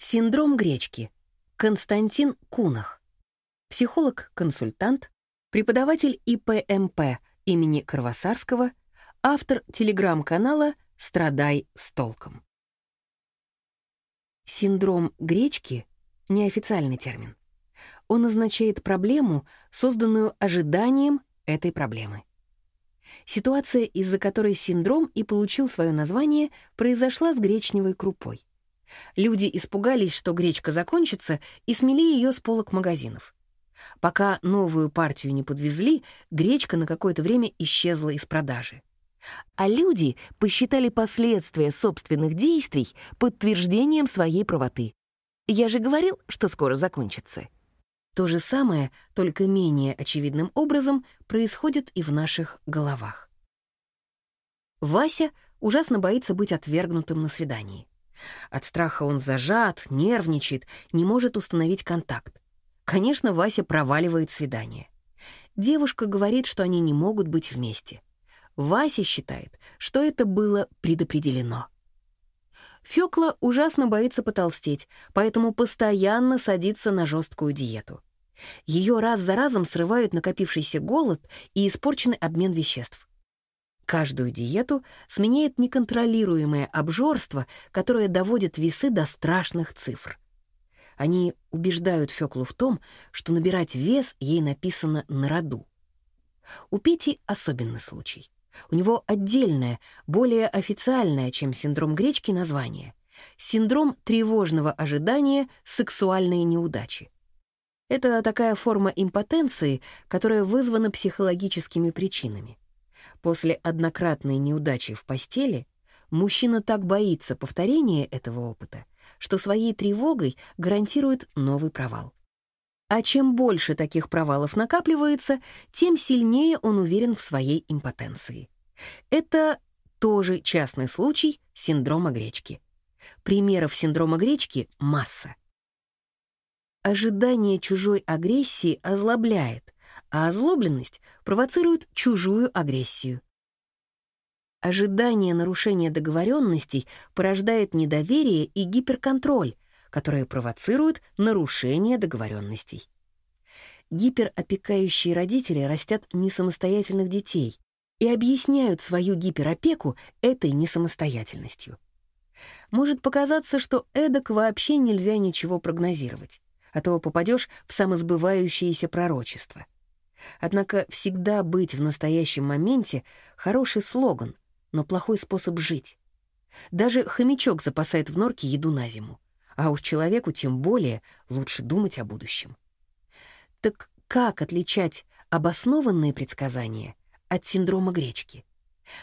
Синдром гречки. Константин Кунах. Психолог-консультант, преподаватель ИПМП имени Кровосарского, автор телеграм-канала «Страдай с толком». Синдром гречки — неофициальный термин. Он означает проблему, созданную ожиданием этой проблемы. Ситуация, из-за которой синдром и получил свое название, произошла с гречневой крупой. Люди испугались, что гречка закончится, и смели ее с полок магазинов. Пока новую партию не подвезли, гречка на какое-то время исчезла из продажи. А люди посчитали последствия собственных действий подтверждением своей правоты. Я же говорил, что скоро закончится. То же самое, только менее очевидным образом, происходит и в наших головах. Вася ужасно боится быть отвергнутым на свидании. От страха он зажат, нервничает, не может установить контакт. Конечно, Вася проваливает свидание. Девушка говорит, что они не могут быть вместе. Вася считает, что это было предопределено. Фёкла ужасно боится потолстеть, поэтому постоянно садится на жесткую диету. Ее раз за разом срывают накопившийся голод и испорченный обмен веществ. Каждую диету сменяет неконтролируемое обжорство, которое доводит весы до страшных цифр. Они убеждают Фёклу в том, что набирать вес ей написано на роду. У Пети особенный случай. У него отдельное, более официальное, чем синдром гречки, название — синдром тревожного ожидания сексуальной неудачи. Это такая форма импотенции, которая вызвана психологическими причинами. После однократной неудачи в постели мужчина так боится повторения этого опыта, что своей тревогой гарантирует новый провал. А чем больше таких провалов накапливается, тем сильнее он уверен в своей импотенции. Это тоже частный случай синдрома гречки. Примеров синдрома гречки масса. Ожидание чужой агрессии озлобляет, а озлобленность провоцирует чужую агрессию. Ожидание нарушения договоренностей порождает недоверие и гиперконтроль, которые провоцируют нарушение договоренностей. Гиперопекающие родители растят несамостоятельных детей и объясняют свою гиперопеку этой несамостоятельностью. Может показаться, что эдак вообще нельзя ничего прогнозировать, а то попадешь в самосбывающееся пророчество — Однако всегда быть в настоящем моменте — хороший слоган, но плохой способ жить. Даже хомячок запасает в норке еду на зиму, а уж человеку тем более лучше думать о будущем. Так как отличать обоснованные предсказания от синдрома гречки?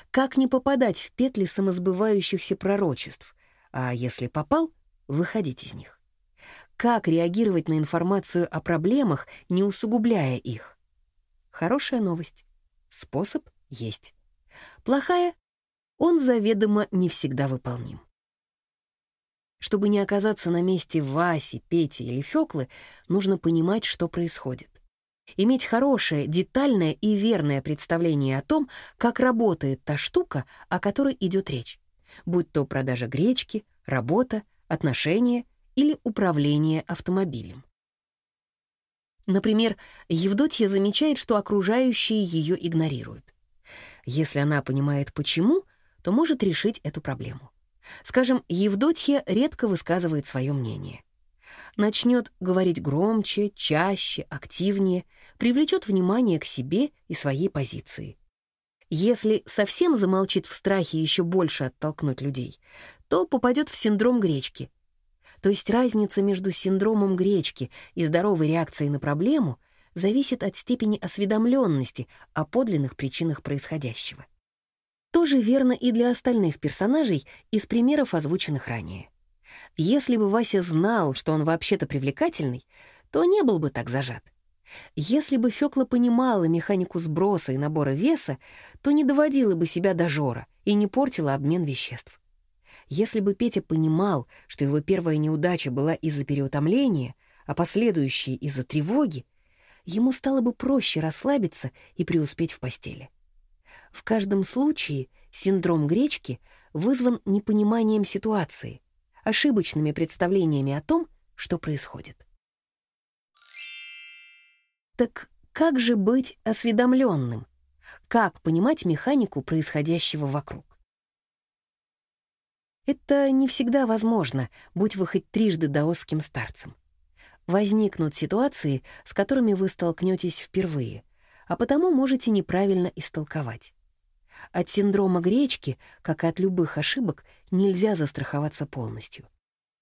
Как не попадать в петли самосбывающихся пророчеств, а если попал, выходить из них? Как реагировать на информацию о проблемах, не усугубляя их? Хорошая новость. Способ есть. Плохая — он заведомо не всегда выполним. Чтобы не оказаться на месте Васи, Пети или Фёклы, нужно понимать, что происходит. Иметь хорошее, детальное и верное представление о том, как работает та штука, о которой идет речь, будь то продажа гречки, работа, отношения или управление автомобилем. Например, Евдотья замечает, что окружающие ее игнорируют. Если она понимает почему, то может решить эту проблему. Скажем, Евдотья редко высказывает свое мнение. Начнет говорить громче, чаще, активнее, привлечет внимание к себе и своей позиции. Если совсем замолчит в страхе еще больше оттолкнуть людей, то попадет в синдром гречки, то есть разница между синдромом гречки и здоровой реакцией на проблему зависит от степени осведомленности о подлинных причинах происходящего. Тоже верно и для остальных персонажей из примеров, озвученных ранее. Если бы Вася знал, что он вообще-то привлекательный, то не был бы так зажат. Если бы Фёкла понимала механику сброса и набора веса, то не доводила бы себя до жора и не портила обмен веществ. Если бы Петя понимал, что его первая неудача была из-за переутомления, а последующие — из-за тревоги, ему стало бы проще расслабиться и преуспеть в постели. В каждом случае синдром гречки вызван непониманием ситуации, ошибочными представлениями о том, что происходит. Так как же быть осведомленным? Как понимать механику происходящего вокруг? Это не всегда возможно, будь вы хоть трижды даосским старцем. Возникнут ситуации, с которыми вы столкнетесь впервые, а потому можете неправильно истолковать. От синдрома гречки, как и от любых ошибок, нельзя застраховаться полностью.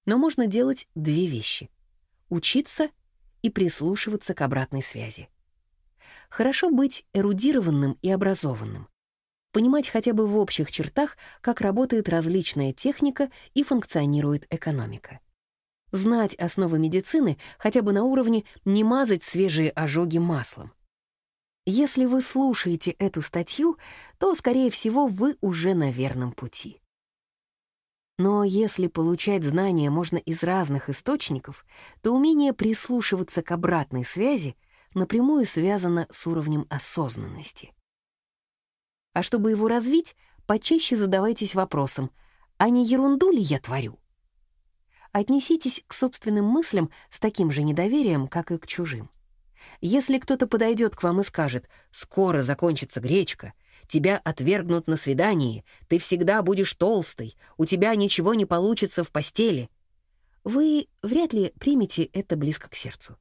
Но можно делать две вещи — учиться и прислушиваться к обратной связи. Хорошо быть эрудированным и образованным. Понимать хотя бы в общих чертах, как работает различная техника и функционирует экономика. Знать основы медицины хотя бы на уровне не мазать свежие ожоги маслом. Если вы слушаете эту статью, то, скорее всего, вы уже на верном пути. Но если получать знания можно из разных источников, то умение прислушиваться к обратной связи напрямую связано с уровнем осознанности. А чтобы его развить, почаще задавайтесь вопросом, а не ерунду ли я творю? Отнеситесь к собственным мыслям с таким же недоверием, как и к чужим. Если кто-то подойдет к вам и скажет «скоро закончится гречка», «тебя отвергнут на свидании», «ты всегда будешь толстой», «у тебя ничего не получится в постели», вы вряд ли примете это близко к сердцу.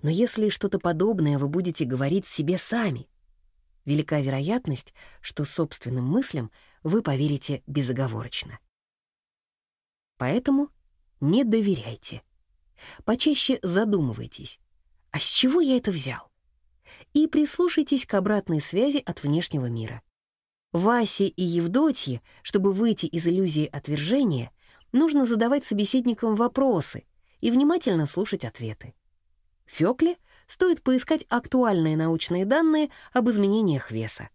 Но если что-то подобное вы будете говорить себе сами, велика вероятность, что собственным мыслям вы поверите безоговорочно. Поэтому не доверяйте. Почаще задумывайтесь, а с чего я это взял? И прислушайтесь к обратной связи от внешнего мира. Васе и Евдотье, чтобы выйти из иллюзии отвержения, нужно задавать собеседникам вопросы и внимательно слушать ответы. Фёкле стоит поискать актуальные научные данные об изменениях веса,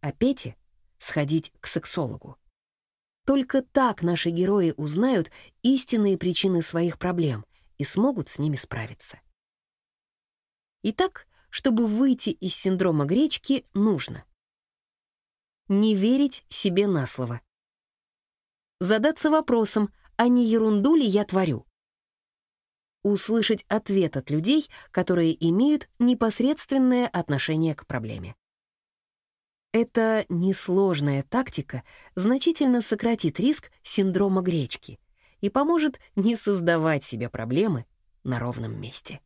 а Пете — сходить к сексологу. Только так наши герои узнают истинные причины своих проблем и смогут с ними справиться. Итак, чтобы выйти из синдрома гречки, нужно не верить себе на слово. Задаться вопросом, а не ерунду ли я творю? Услышать ответ от людей, которые имеют непосредственное отношение к проблеме. Эта несложная тактика значительно сократит риск синдрома гречки и поможет не создавать себе проблемы на ровном месте.